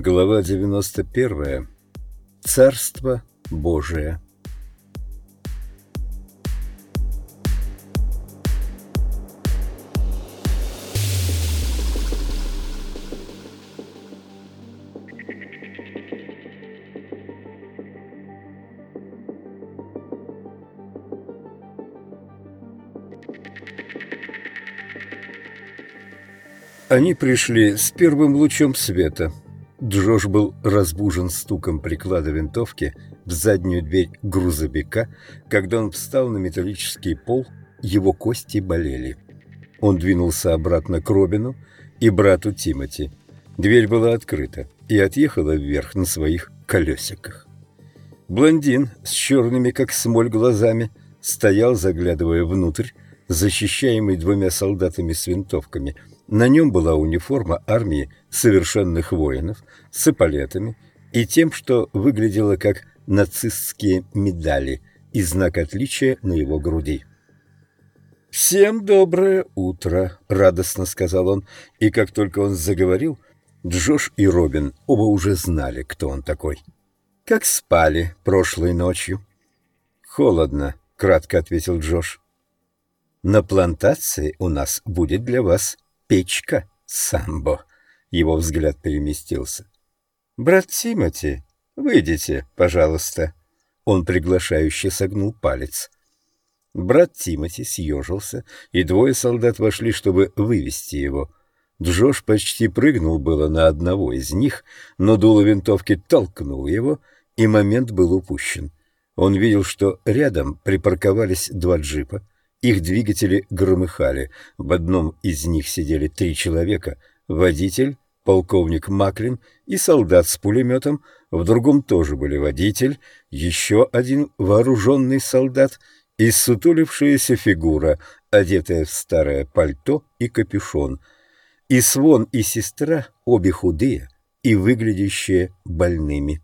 Глава 91. Царство Божие. Они пришли с первым лучом света. Джош был разбужен стуком приклада винтовки в заднюю дверь грузовика. Когда он встал на металлический пол, его кости болели. Он двинулся обратно к Робину и брату Тимати. Дверь была открыта и отъехала вверх на своих колесиках. Блондин с черными, как смоль, глазами стоял, заглядывая внутрь, защищаемый двумя солдатами с винтовками – на нем была униформа армии совершенных воинов с эполетами и тем, что выглядело как нацистские медали и знак отличия на его груди. «Всем доброе утро!» — радостно сказал он, и как только он заговорил, Джош и Робин оба уже знали, кто он такой. «Как спали прошлой ночью?» «Холодно», — кратко ответил Джош. «На плантации у нас будет для вас печка, Самбо. Его взгляд переместился. «Брат Тимати, выйдите, пожалуйста». Он приглашающе согнул палец. Брат Тимати съежился, и двое солдат вошли, чтобы вывести его. Джош почти прыгнул было на одного из них, но дуло винтовки толкнул его, и момент был упущен. Он видел, что рядом припарковались два джипа, их двигатели громыхали. В одном из них сидели три человека — водитель, полковник Маклин и солдат с пулеметом, в другом тоже были водитель, еще один вооруженный солдат и сутулившаяся фигура, одетая в старое пальто и капюшон. И Свон, и сестра, обе худые и выглядящие больными.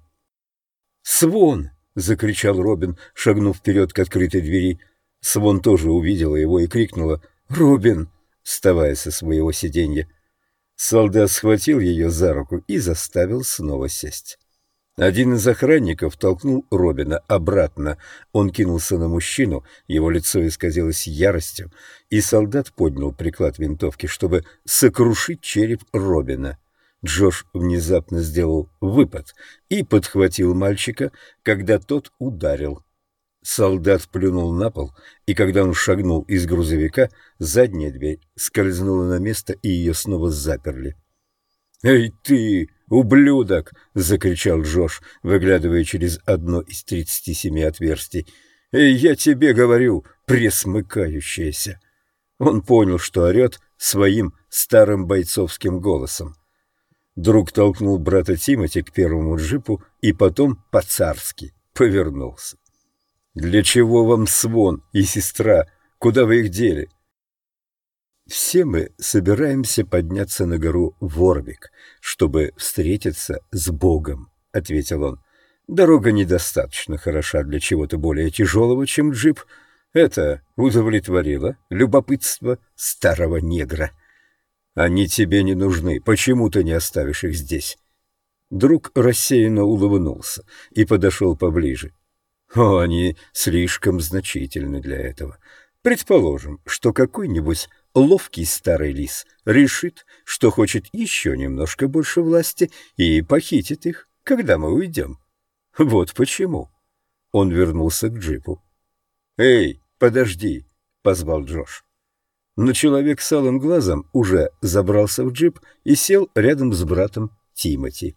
«Свон!» — закричал Робин, шагнув вперед к открытой двери — Свон тоже увидела его и крикнула «Рубин!», вставая со своего сиденья. Солдат схватил ее за руку и заставил снова сесть. Один из охранников толкнул Робина обратно. Он кинулся на мужчину, его лицо исказилось яростью, и солдат поднял приклад винтовки, чтобы сокрушить череп Робина. Джош внезапно сделал выпад и подхватил мальчика, когда тот ударил Солдат плюнул на пол, и когда он шагнул из грузовика, задняя дверь скользнула на место, и ее снова заперли. «Эй ты, ублюдок!» — закричал Джош, выглядывая через одно из тридцати семи отверстий. «Эй, я тебе говорю, пресмыкающаяся!» Он понял, что орет своим старым бойцовским голосом. Друг толкнул брата Тимати к первому джипу и потом по-царски повернулся. «Для чего вам свон и сестра? Куда вы их дели?» «Все мы собираемся подняться на гору Ворвик, чтобы встретиться с Богом», — ответил он. «Дорога недостаточно хороша для чего-то более тяжелого, чем джип. Это удовлетворило любопытство старого негра. Они тебе не нужны. Почему ты не оставишь их здесь?» Друг рассеянно улыбнулся и подошел поближе. О, они слишком значительны для этого. Предположим, что какой-нибудь ловкий старый лис решит, что хочет еще немножко больше власти и похитит их, когда мы уйдем. Вот почему. Он вернулся к джипу. «Эй, подожди!» — позвал Джош. Но человек с алым глазом уже забрался в джип и сел рядом с братом Тимати.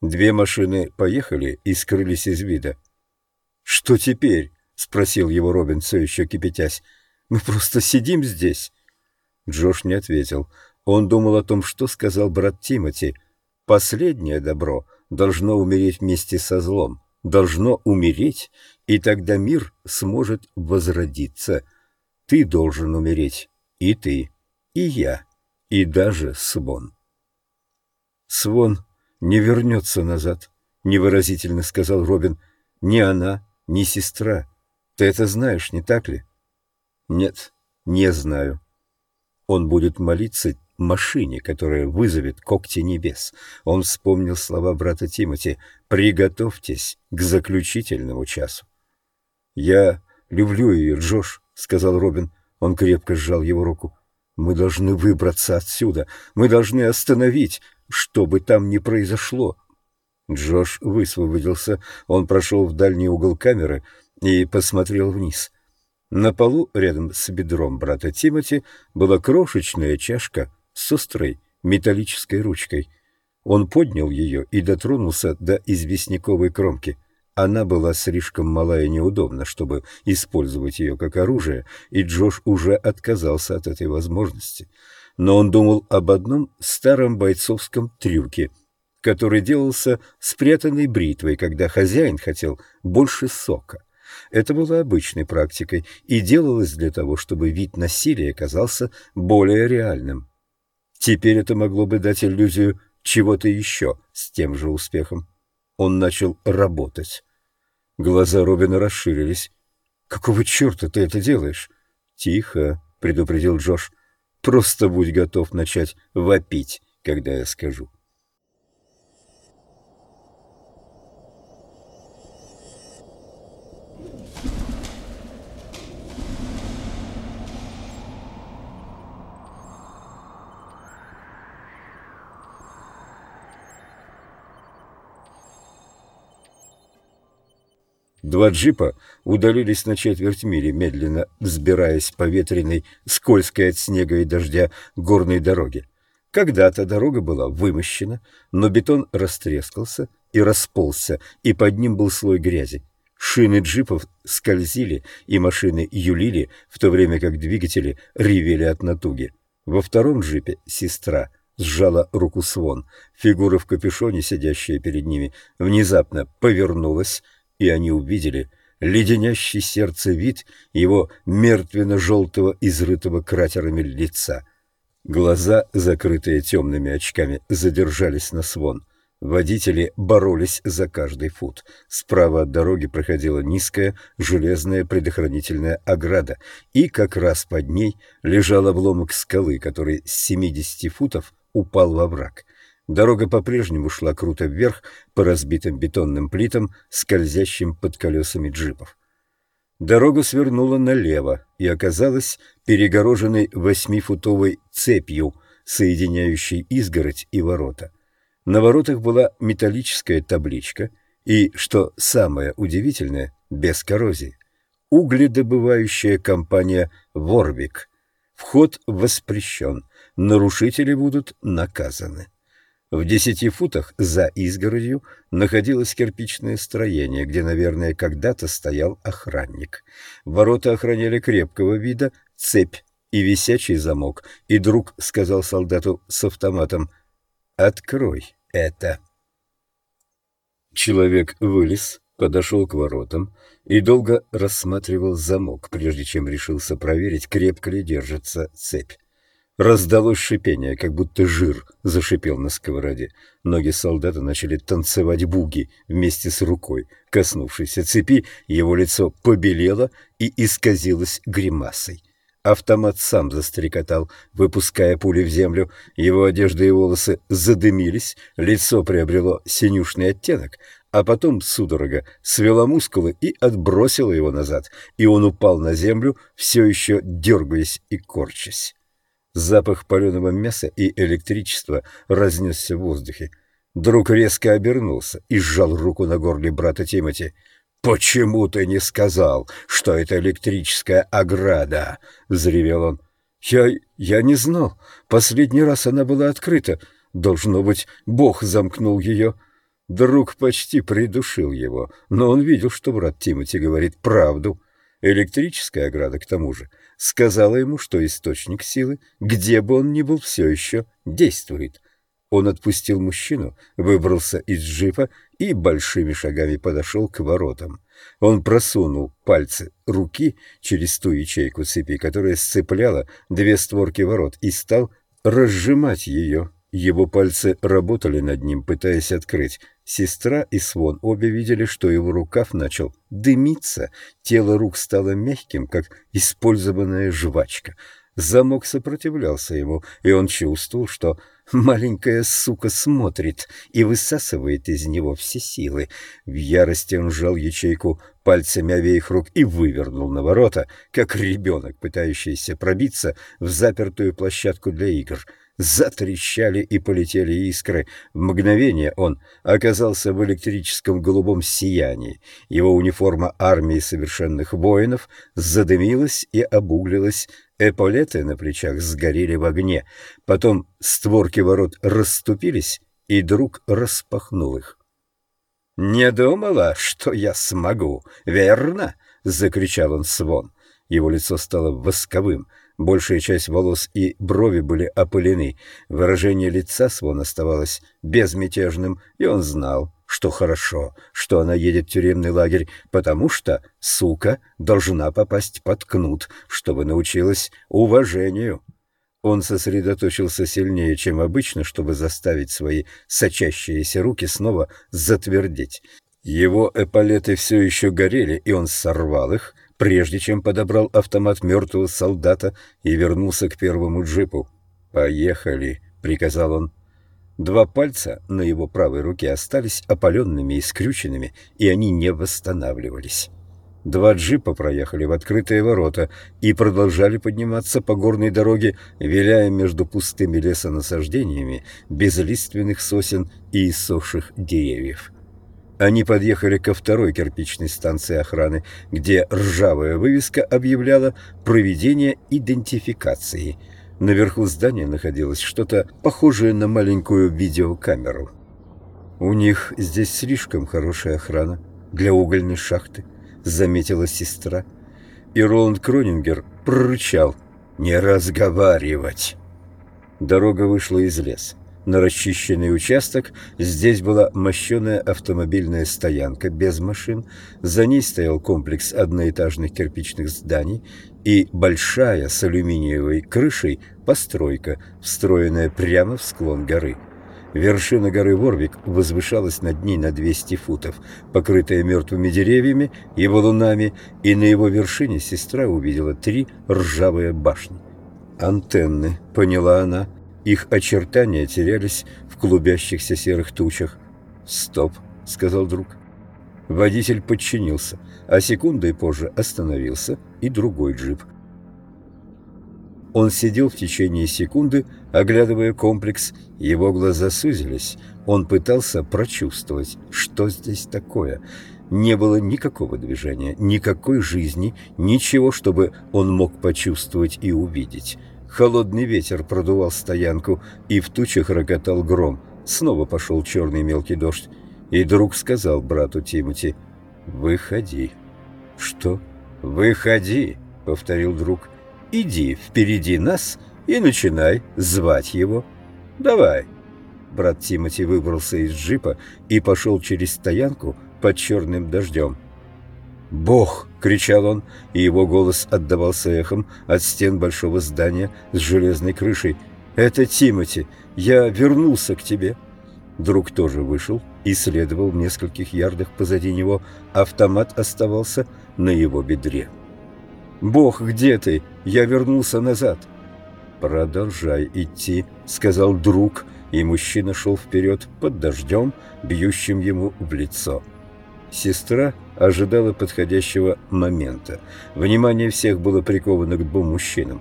Две машины поехали и скрылись из вида. «Что теперь?» — спросил его Робин, все еще кипятясь. «Мы просто сидим здесь». Джош не ответил. Он думал о том, что сказал брат Тимати. «Последнее добро должно умереть вместе со злом. Должно умереть, и тогда мир сможет возродиться. Ты должен умереть, и ты, и я, и даже Свон». «Свон не вернется назад», — невыразительно сказал Робин. «Ни она, не сестра. Ты это знаешь, не так ли? Нет, не знаю. Он будет молиться машине, которая вызовет когти небес. Он вспомнил слова брата Тимоти «Приготовьтесь к заключительному часу». «Я люблю ее, Джош», — сказал Робин. Он крепко сжал его руку. «Мы должны выбраться отсюда. Мы должны остановить, что бы там ни произошло». Джош высвободился. Он прошел в дальний угол камеры и посмотрел вниз. На полу рядом с бедром брата Тимоти была крошечная чашка с острой металлической ручкой. Он поднял ее и дотронулся до известняковой кромки. Она была слишком мала и неудобна, чтобы использовать ее как оружие, и Джош уже отказался от этой возможности. Но он думал об одном старом бойцовском трюке, который делался спрятанной бритвой, когда хозяин хотел больше сока. Это было обычной практикой и делалось для того, чтобы вид насилия казался более реальным. Теперь это могло бы дать иллюзию чего-то еще с тем же успехом. Он начал работать. Глаза Робина расширились. «Какого черта ты это делаешь?» «Тихо», — предупредил Джош. «Просто будь готов начать вопить, когда я скажу». Два джипа удалились на четверть мили, медленно взбираясь по ветреной, скользкой от снега и дождя горной дороге. Когда-то дорога была вымощена, но бетон растрескался и расползся, и под ним был слой грязи. Шины джипов скользили, и машины юлили, в то время как двигатели ревели от натуги. Во втором джипе сестра сжала руку Свон. Фигура в капюшоне, сидящая перед ними, внезапно повернулась, и они увидели леденящий сердце вид его мертвенно-желтого, изрытого кратерами лица. Глаза, закрытые темными очками, задержались на свон. Водители боролись за каждый фут. Справа от дороги проходила низкая железная предохранительная ограда, и как раз под ней лежал обломок скалы, который с 70 футов упал во враг. Дорога по-прежнему шла круто вверх по разбитым бетонным плитам, скользящим под колесами джипов. Дорога свернула налево и оказалась перегороженной восьмифутовой цепью, соединяющей изгородь и ворота. На воротах была металлическая табличка и, что самое удивительное, без коррозии. Угледобывающая компания «Ворвик». Вход воспрещен, нарушители будут наказаны. В десяти футах за изгородью находилось кирпичное строение, где, наверное, когда-то стоял охранник. Ворота охраняли крепкого вида, цепь и висячий замок, и друг сказал солдату с автоматом «Открой это». Человек вылез, подошел к воротам и долго рассматривал замок, прежде чем решился проверить, крепко ли держится цепь. Раздалось шипение, как будто жир зашипел на сковороде. Ноги солдата начали танцевать буги вместе с рукой. Коснувшейся цепи, его лицо побелело и исказилось гримасой. Автомат сам застрекотал, выпуская пули в землю. Его одежда и волосы задымились, лицо приобрело синюшный оттенок, а потом судорога свела мускулы и отбросила его назад, и он упал на землю, все еще дергаясь и корчась. Запах паленого мяса и электричества разнесся в воздухе. Друг резко обернулся и сжал руку на горле брата Тимати. «Почему ты не сказал, что это электрическая ограда?» — взревел он. «Я... я не знал. Последний раз она была открыта. Должно быть, Бог замкнул ее». Друг почти придушил его, но он видел, что брат Тимати говорит правду. Электрическая ограда, к тому же, сказала ему, что источник силы, где бы он ни был, все еще действует. Он отпустил мужчину, выбрался из джипа и большими шагами подошел к воротам. Он просунул пальцы руки через ту ячейку цепи, которая сцепляла две створки ворот, и стал разжимать ее. Его пальцы работали над ним, пытаясь открыть. Сестра и Свон обе видели, что его рукав начал дымиться, тело рук стало мягким, как использованная жвачка. Замок сопротивлялся ему, и он чувствовал, что маленькая сука смотрит и высасывает из него все силы. В ярости он сжал ячейку пальцами обеих рук и вывернул на ворота, как ребенок, пытающийся пробиться в запертую площадку для игр — затрещали и полетели искры. В мгновение он оказался в электрическом голубом сиянии. Его униформа армии совершенных воинов задымилась и обуглилась. Эполеты на плечах сгорели в огне. Потом створки ворот расступились, и друг распахнул их. «Не думала, что я смогу, верно?» — закричал он свон. Его лицо стало восковым — Большая часть волос и брови были опылены. Выражение лица Свон оставалось безмятежным, и он знал, что хорошо, что она едет в тюремный лагерь, потому что, сука, должна попасть под кнут, чтобы научилась уважению. Он сосредоточился сильнее, чем обычно, чтобы заставить свои сочащиеся руки снова затвердеть. Его эполеты все еще горели, и он сорвал их, прежде чем подобрал автомат мертвого солдата и вернулся к первому джипу. «Поехали», — приказал он. Два пальца на его правой руке остались опаленными и скрюченными, и они не восстанавливались. Два джипа проехали в открытые ворота и продолжали подниматься по горной дороге, виляя между пустыми лесонасаждениями безлиственных сосен и иссохших деревьев. Они подъехали ко второй кирпичной станции охраны, где ржавая вывеска объявляла проведение идентификации. Наверху здания находилось что-то похожее на маленькую видеокамеру. «У них здесь слишком хорошая охрана для угольной шахты», — заметила сестра. И Роланд Кронингер прорычал «Не разговаривать!». Дорога вышла из леса. На расчищенный участок здесь была мощеная автомобильная стоянка без машин, за ней стоял комплекс одноэтажных кирпичных зданий и большая с алюминиевой крышей постройка, встроенная прямо в склон горы. Вершина горы Ворвик возвышалась над ней на 200 футов, покрытая мертвыми деревьями и валунами, и на его вершине сестра увидела три ржавые башни. «Антенны», — поняла она, — их очертания терялись в клубящихся серых тучах. «Стоп», — сказал друг. Водитель подчинился, а секундой позже остановился и другой джип. Он сидел в течение секунды, оглядывая комплекс, его глаза сузились. Он пытался прочувствовать, что здесь такое. Не было никакого движения, никакой жизни, ничего, чтобы он мог почувствовать и увидеть. Холодный ветер продувал стоянку, и в тучах рокотал гром. Снова пошел черный мелкий дождь. И друг сказал брату Тимоти, «Выходи». «Что?» «Выходи», — повторил друг. «Иди впереди нас и начинай звать его. Давай». Брат Тимоти выбрался из джипа и пошел через стоянку под черным дождем. «Бог!» — кричал он, и его голос отдавался эхом от стен большого здания с железной крышей. «Это Тимати! Я вернулся к тебе!» Друг тоже вышел и следовал в нескольких ярдах позади него. Автомат оставался на его бедре. «Бог, где ты? Я вернулся назад!» «Продолжай идти», — сказал друг, и мужчина шел вперед под дождем, бьющим ему в лицо. Сестра ожидала подходящего момента. Внимание всех было приковано к двум мужчинам.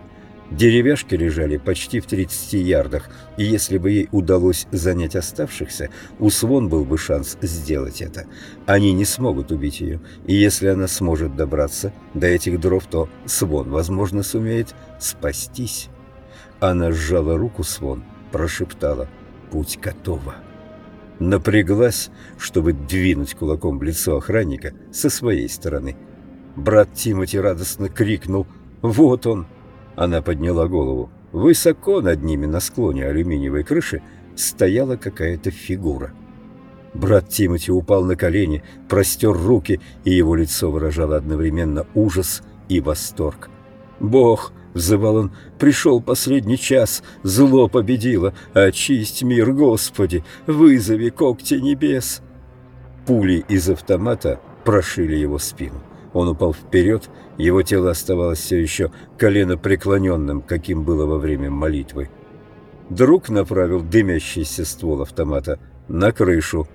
Деревяшки лежали почти в 30 ярдах, и если бы ей удалось занять оставшихся, у Свон был бы шанс сделать это. Они не смогут убить ее, и если она сможет добраться до этих дров, то Свон, возможно, сумеет спастись. Она сжала руку Свон, прошептала «Путь готова» напряглась, чтобы двинуть кулаком в лицо охранника со своей стороны. Брат Тимоти радостно крикнул «Вот он!». Она подняла голову. Высоко над ними на склоне алюминиевой крыши стояла какая-то фигура. Брат Тимоти упал на колени, простер руки, и его лицо выражало одновременно ужас и восторг. «Бог!» — взывал он. «Пришел последний час, зло победило. Очисть мир, Господи! Вызови когти небес!» Пули из автомата прошили его спину. Он упал вперед, его тело оставалось все еще колено преклоненным, каким было во время молитвы. Друг направил дымящийся ствол автомата на крышу.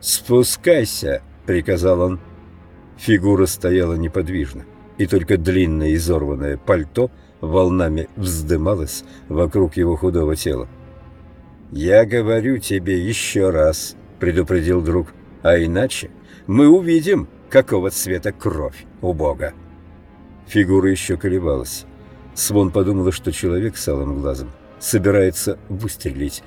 «Спускайся!» — приказал он. Фигура стояла неподвижно, и только длинное изорванное пальто волнами вздымалось вокруг его худого тела. «Я говорю тебе еще раз», — предупредил друг, — «а иначе мы увидим, какого цвета кровь у Бога». Фигура еще колебалась. Свон подумала, что человек с алым глазом собирается выстрелить,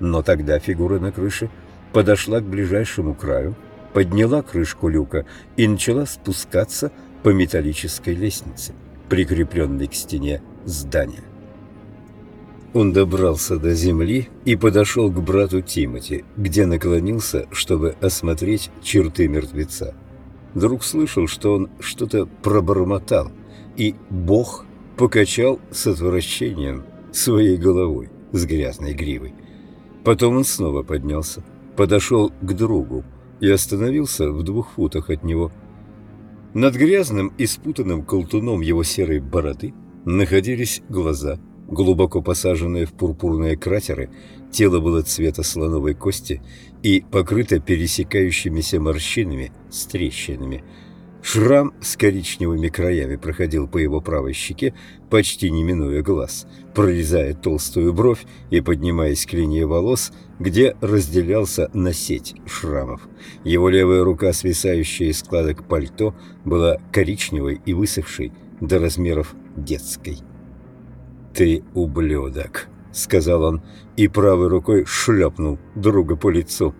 но тогда фигура на крыше подошла к ближайшему краю, подняла крышку люка и начала спускаться по металлической лестнице, прикрепленной к стене здания. Он добрался до земли и подошел к брату Тимати, где наклонился, чтобы осмотреть черты мертвеца. Друг слышал, что он что-то пробормотал, и Бог покачал с отвращением своей головой с грязной гривой. Потом он снова поднялся, подошел к другу и остановился в двух футах от него. Над грязным и спутанным колтуном его серой бороды находились глаза – глубоко посаженные в пурпурные кратеры, тело было цвета слоновой кости и покрыто пересекающимися морщинами с трещинами. Шрам с коричневыми краями проходил по его правой щеке, почти не минуя глаз, прорезая толстую бровь и поднимаясь к линии волос, где разделялся на сеть шрамов. Его левая рука, свисающая из складок пальто, была коричневой и высохшей до размеров детской. «Ты ублюдок», — сказал он, и правой рукой шлепнул друга по лицу.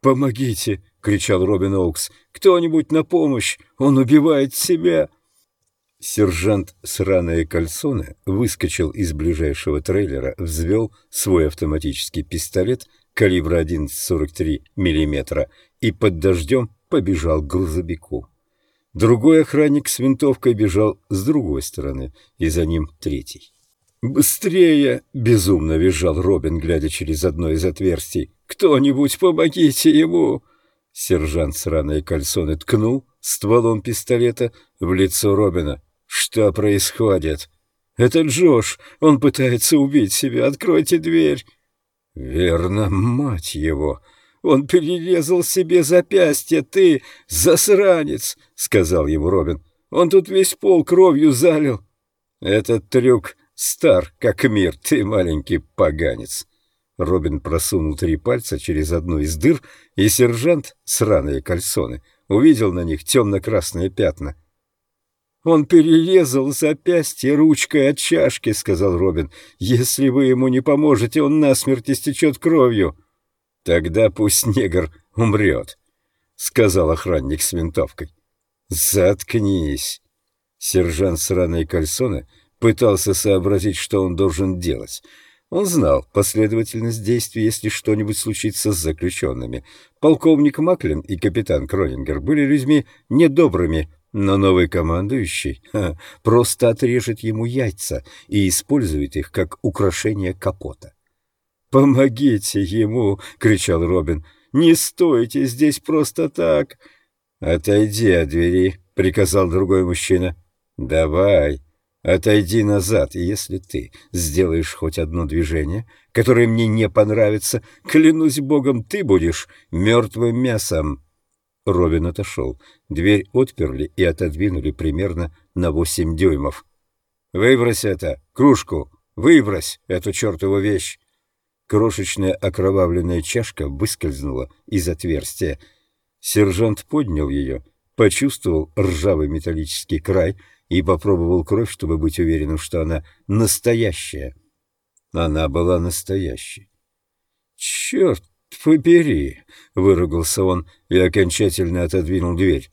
«Помогите!» — кричал Робин Оукс. «Кто-нибудь на помощь! Он убивает себя!» Сержант Сраные Кальсоны выскочил из ближайшего трейлера, взвел свой автоматический пистолет калибра 11,43 мм и под дождем побежал к грузовику. Другой охранник с винтовкой бежал с другой стороны, и за ним третий. «Быстрее!» — безумно визжал Робин, глядя через одно из отверстий. «Кто-нибудь помогите ему!» Сержант Сраные Кальсоны ткнул стволом пистолета в лицо Робина. «Что происходит?» «Это Джош. Он пытается убить себя. Откройте дверь». «Верно, мать его. Он перерезал себе запястье. Ты засранец», — сказал ему Робин. «Он тут весь пол кровью залил». «Этот трюк стар, как мир. Ты маленький поганец». Робин просунул три пальца через одну из дыр, и сержант, сраные кальсоны, увидел на них темно-красные пятна. «Он перерезал запястье ручкой от чашки», — сказал Робин. «Если вы ему не поможете, он насмерть истечет кровью». «Тогда пусть негр умрет», — сказал охранник с винтовкой. «Заткнись!» Сержант Сраной Кальсона пытался сообразить, что он должен делать. Он знал последовательность действий, если что-нибудь случится с заключенными. Полковник Маклин и капитан Кронингер были людьми недобрыми, но новый командующий ха, просто отрежет ему яйца и использует их как украшение капота. «Помогите ему!» — кричал Робин. «Не стойте здесь просто так!» «Отойди от двери!» — приказал другой мужчина. «Давай, отойди назад, и если ты сделаешь хоть одно движение, которое мне не понравится, клянусь богом, ты будешь мертвым мясом!» Робин отошел. Дверь отперли и отодвинули примерно на восемь дюймов. «Выбрось это! Кружку! Выбрось эту чертову вещь!» Крошечная окровавленная чашка выскользнула из отверстия. Сержант поднял ее, почувствовал ржавый металлический край и попробовал кровь, чтобы быть уверенным, что она настоящая. Она была настоящей. «Черт побери!» — выругался он и окончательно отодвинул дверь.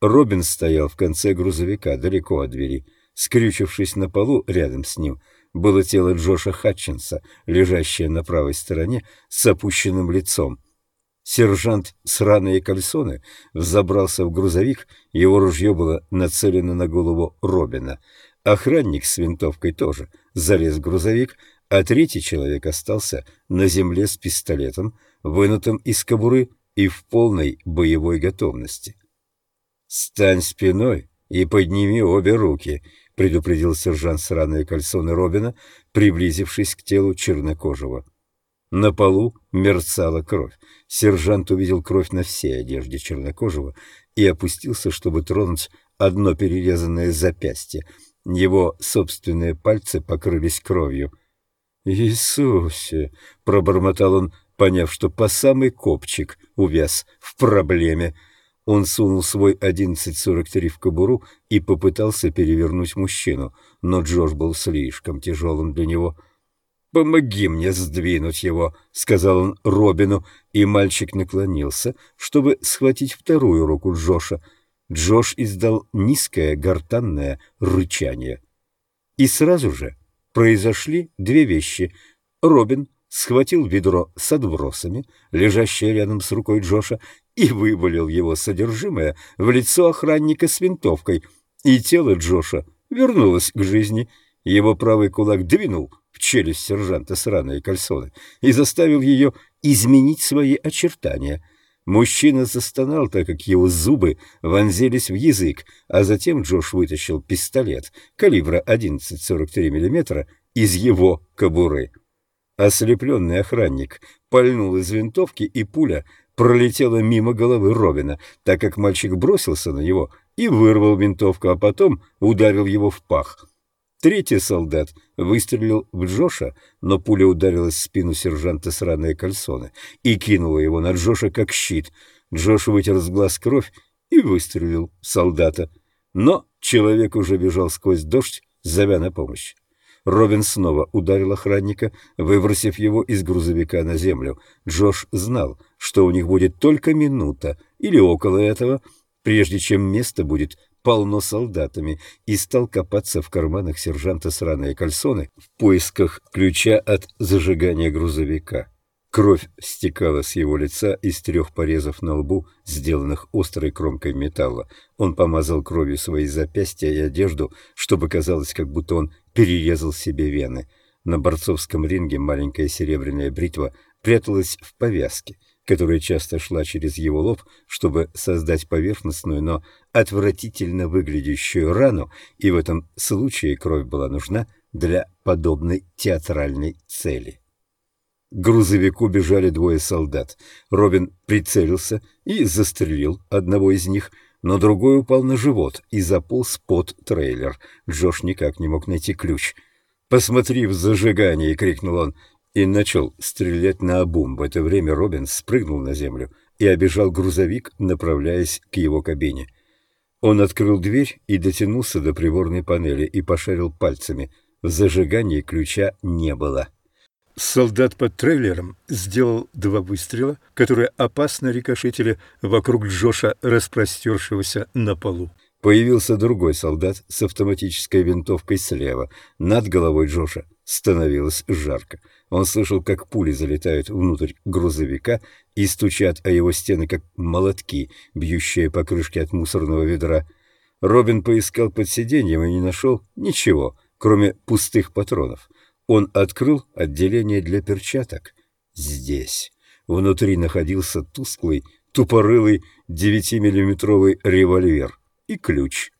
Робин стоял в конце грузовика, далеко от двери. Скрючившись на полу рядом с ним, было тело Джоша Хатчинса, лежащее на правой стороне с опущенным лицом. Сержант Сраные кальсоны взобрался в грузовик, его ружье было нацелено на голову Робина. Охранник с винтовкой тоже залез в грузовик, а третий человек остался на земле с пистолетом, вынутым из кобуры и в полной боевой готовности. «Стань спиной и подними обе руки», — предупредил сержант Сраные кальсоны Робина, приблизившись к телу чернокожего. На полу мерцала кровь. Сержант увидел кровь на всей одежде чернокожего и опустился, чтобы тронуть одно перерезанное запястье. Его собственные пальцы покрылись кровью. «Иисусе!» — пробормотал он, поняв, что по самый копчик увяз в проблеме. Он сунул свой 11.43 в кобуру и попытался перевернуть мужчину, но Джош был слишком тяжелым для него — «Помоги мне сдвинуть его», — сказал он Робину, и мальчик наклонился, чтобы схватить вторую руку Джоша. Джош издал низкое гортанное рычание. И сразу же произошли две вещи. Робин схватил ведро с отбросами, лежащее рядом с рукой Джоша, и вывалил его содержимое в лицо охранника с винтовкой, и тело Джоша вернулось к жизни. Его правый кулак двинул в челюсть сержанта сраные кальсоны и заставил ее изменить свои очертания. Мужчина застонал, так как его зубы вонзились в язык, а затем Джош вытащил пистолет калибра 11,43 мм из его кобуры. Ослепленный охранник пальнул из винтовки, и пуля пролетела мимо головы Робина, так как мальчик бросился на него и вырвал винтовку, а потом ударил его в пах. Третий солдат выстрелил в Джоша, но пуля ударилась в спину сержанта сраные кальсоны и кинула его на Джоша как щит. Джош вытер с глаз кровь и выстрелил в солдата. Но человек уже бежал сквозь дождь, зовя на помощь. Робин снова ударил охранника, выбросив его из грузовика на землю. Джош знал, что у них будет только минута или около этого, прежде чем место будет полно солдатами, и стал копаться в карманах сержанта сраные кальсоны в поисках ключа от зажигания грузовика. Кровь стекала с его лица из трех порезов на лбу, сделанных острой кромкой металла. Он помазал кровью свои запястья и одежду, чтобы казалось, как будто он перерезал себе вены. На борцовском ринге маленькая серебряная бритва пряталась в повязке — которая часто шла через его лоб, чтобы создать поверхностную, но отвратительно выглядящую рану, и в этом случае кровь была нужна для подобной театральной цели. К грузовику бежали двое солдат. Робин прицелился и застрелил одного из них, но другой упал на живот и заполз под трейлер. Джош никак не мог найти ключ. «Посмотри в зажигание!» — крикнул он и начал стрелять на обум. В это время Робин спрыгнул на землю и обежал грузовик, направляясь к его кабине. Он открыл дверь и дотянулся до приборной панели и пошарил пальцами. В зажигании ключа не было. Солдат под трейлером сделал два выстрела, которые опасно рикошетили вокруг Джоша, распростершегося на полу. Появился другой солдат с автоматической винтовкой слева. Над головой Джоша становилось жарко. Он слышал, как пули залетают внутрь грузовика и стучат о его стены, как молотки, бьющие по крышке от мусорного ведра. Робин поискал под сиденьем и не нашел ничего, кроме пустых патронов. Он открыл отделение для перчаток. Здесь. Внутри находился тусклый, тупорылый 9-миллиметровый револьвер и ключ.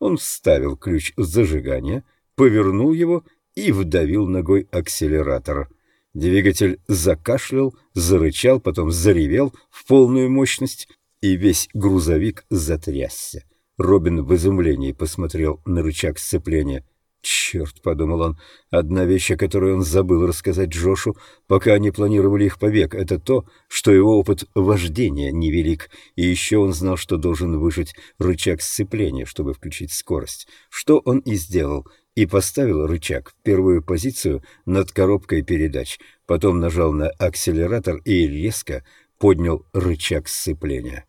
Он вставил ключ в зажигание, повернул его и вдавил ногой акселератор. Двигатель закашлял, зарычал, потом заревел в полную мощность, и весь грузовик затрясся. Робин в изумлении посмотрел на рычаг сцепления. «Черт!» — подумал он. «Одна вещь, о которой он забыл рассказать Джошу, пока они планировали их побег, это то, что его опыт вождения невелик, и еще он знал, что должен выжать рычаг сцепления, чтобы включить скорость. Что он и сделал и поставил рычаг в первую позицию над коробкой передач, потом нажал на акселератор и резко поднял рычаг сцепления.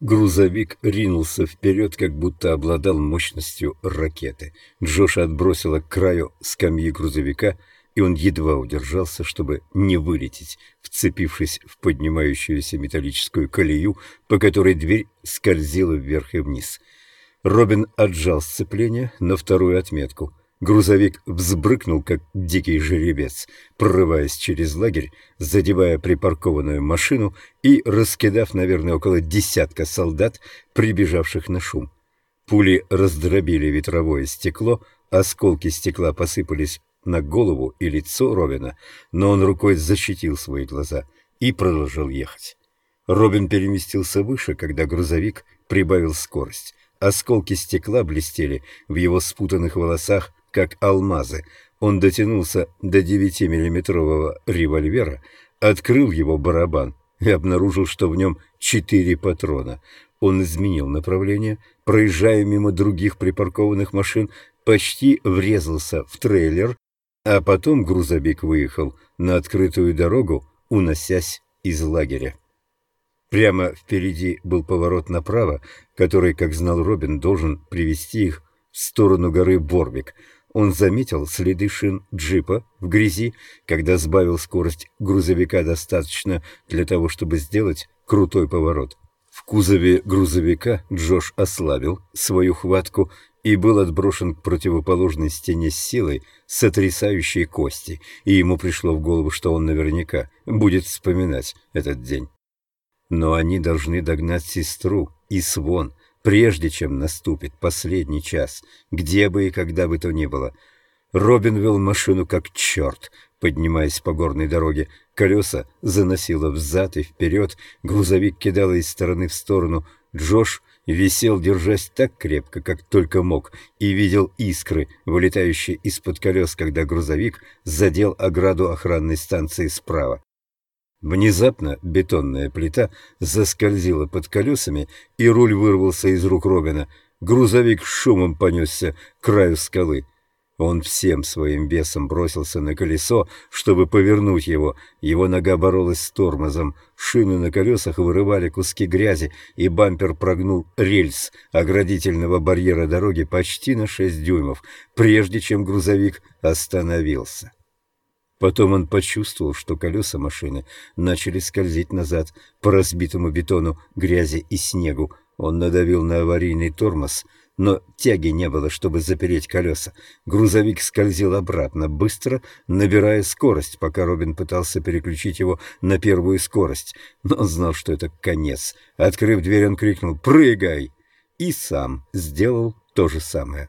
Грузовик ринулся вперед, как будто обладал мощностью ракеты. Джоша отбросила к краю скамьи грузовика, и он едва удержался, чтобы не вылететь, вцепившись в поднимающуюся металлическую колею, по которой дверь скользила вверх и вниз. Робин отжал сцепление на вторую отметку. Грузовик взбрыкнул, как дикий жеребец, прорываясь через лагерь, задевая припаркованную машину и раскидав, наверное, около десятка солдат, прибежавших на шум. Пули раздробили ветровое стекло, осколки стекла посыпались на голову и лицо Робина, но он рукой защитил свои глаза и продолжал ехать. Робин переместился выше, когда грузовик прибавил скорость. Осколки стекла блестели в его спутанных волосах, как алмазы. Он дотянулся до 9-миллиметрового револьвера, открыл его барабан и обнаружил, что в нем четыре патрона. Он изменил направление, проезжая мимо других припаркованных машин, почти врезался в трейлер, а потом грузовик выехал на открытую дорогу, уносясь из лагеря. Прямо впереди был поворот направо, который, как знал Робин, должен привести их в сторону горы Борвик. Он заметил следы шин джипа в грязи, когда сбавил скорость грузовика достаточно для того, чтобы сделать крутой поворот. В кузове грузовика Джош ослабил свою хватку и был отброшен к противоположной стене с силой, сотрясающей кости, и ему пришло в голову, что он наверняка будет вспоминать этот день. Но они должны догнать сестру и Свон, прежде чем наступит последний час, где бы и когда бы то ни было. Робин вел машину как черт, поднимаясь по горной дороге. Колеса заносило взад и вперед, грузовик кидало из стороны в сторону. Джош висел, держась так крепко, как только мог, и видел искры, вылетающие из-под колес, когда грузовик задел ограду охранной станции справа. Внезапно бетонная плита заскользила под колесами, и руль вырвался из рук Робина. Грузовик шумом понесся к краю скалы. Он всем своим весом бросился на колесо, чтобы повернуть его. Его нога боролась с тормозом. Шины на колесах вырывали куски грязи, и бампер прогнул рельс оградительного барьера дороги почти на шесть дюймов, прежде чем грузовик остановился. Потом он почувствовал, что колеса машины начали скользить назад по разбитому бетону, грязи и снегу. Он надавил на аварийный тормоз, но тяги не было, чтобы запереть колеса. Грузовик скользил обратно, быстро набирая скорость, пока Робин пытался переключить его на первую скорость. Но он знал, что это конец. Открыв дверь, он крикнул «Прыгай!» и сам сделал то же самое.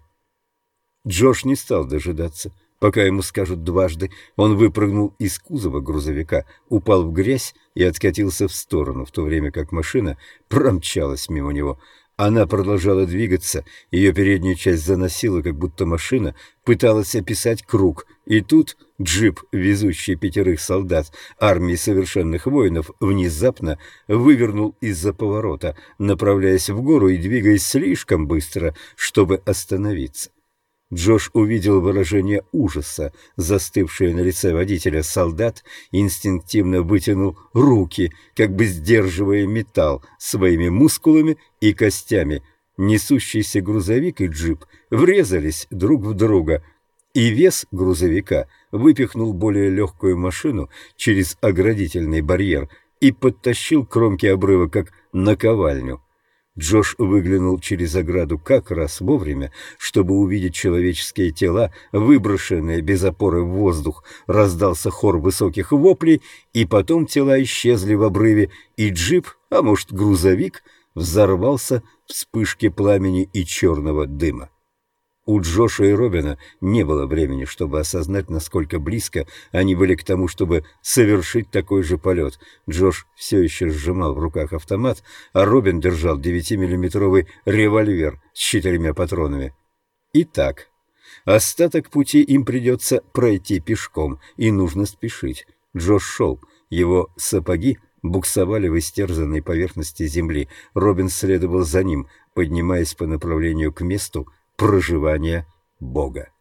Джош не стал дожидаться пока ему скажут дважды, он выпрыгнул из кузова грузовика, упал в грязь и откатился в сторону, в то время как машина промчалась мимо него. Она продолжала двигаться, ее переднюю часть заносила, как будто машина пыталась описать круг, и тут джип, везущий пятерых солдат армии совершенных воинов, внезапно вывернул из-за поворота, направляясь в гору и двигаясь слишком быстро, чтобы остановиться. Джош увидел выражение ужаса, застывшее на лице водителя. Солдат инстинктивно вытянул руки, как бы сдерживая металл своими мускулами и костями. Несущийся грузовик и джип врезались друг в друга, и вес грузовика выпихнул более легкую машину через оградительный барьер и подтащил кромки обрыва, как наковальню. Джош выглянул через ограду как раз вовремя, чтобы увидеть человеческие тела, выброшенные без опоры в воздух. Раздался хор высоких воплей, и потом тела исчезли в обрыве, и джип, а может грузовик, взорвался в вспышке пламени и черного дыма. У Джоша и Робина не было времени, чтобы осознать, насколько близко они были к тому, чтобы совершить такой же полет. Джош все еще сжимал в руках автомат, а Робин держал 9-миллиметровый револьвер с четырьмя патронами. Итак, остаток пути им придется пройти пешком, и нужно спешить. Джош шел, его сапоги буксовали в истерзанной поверхности земли. Робин следовал за ним, поднимаясь по направлению к месту, проживания Бога.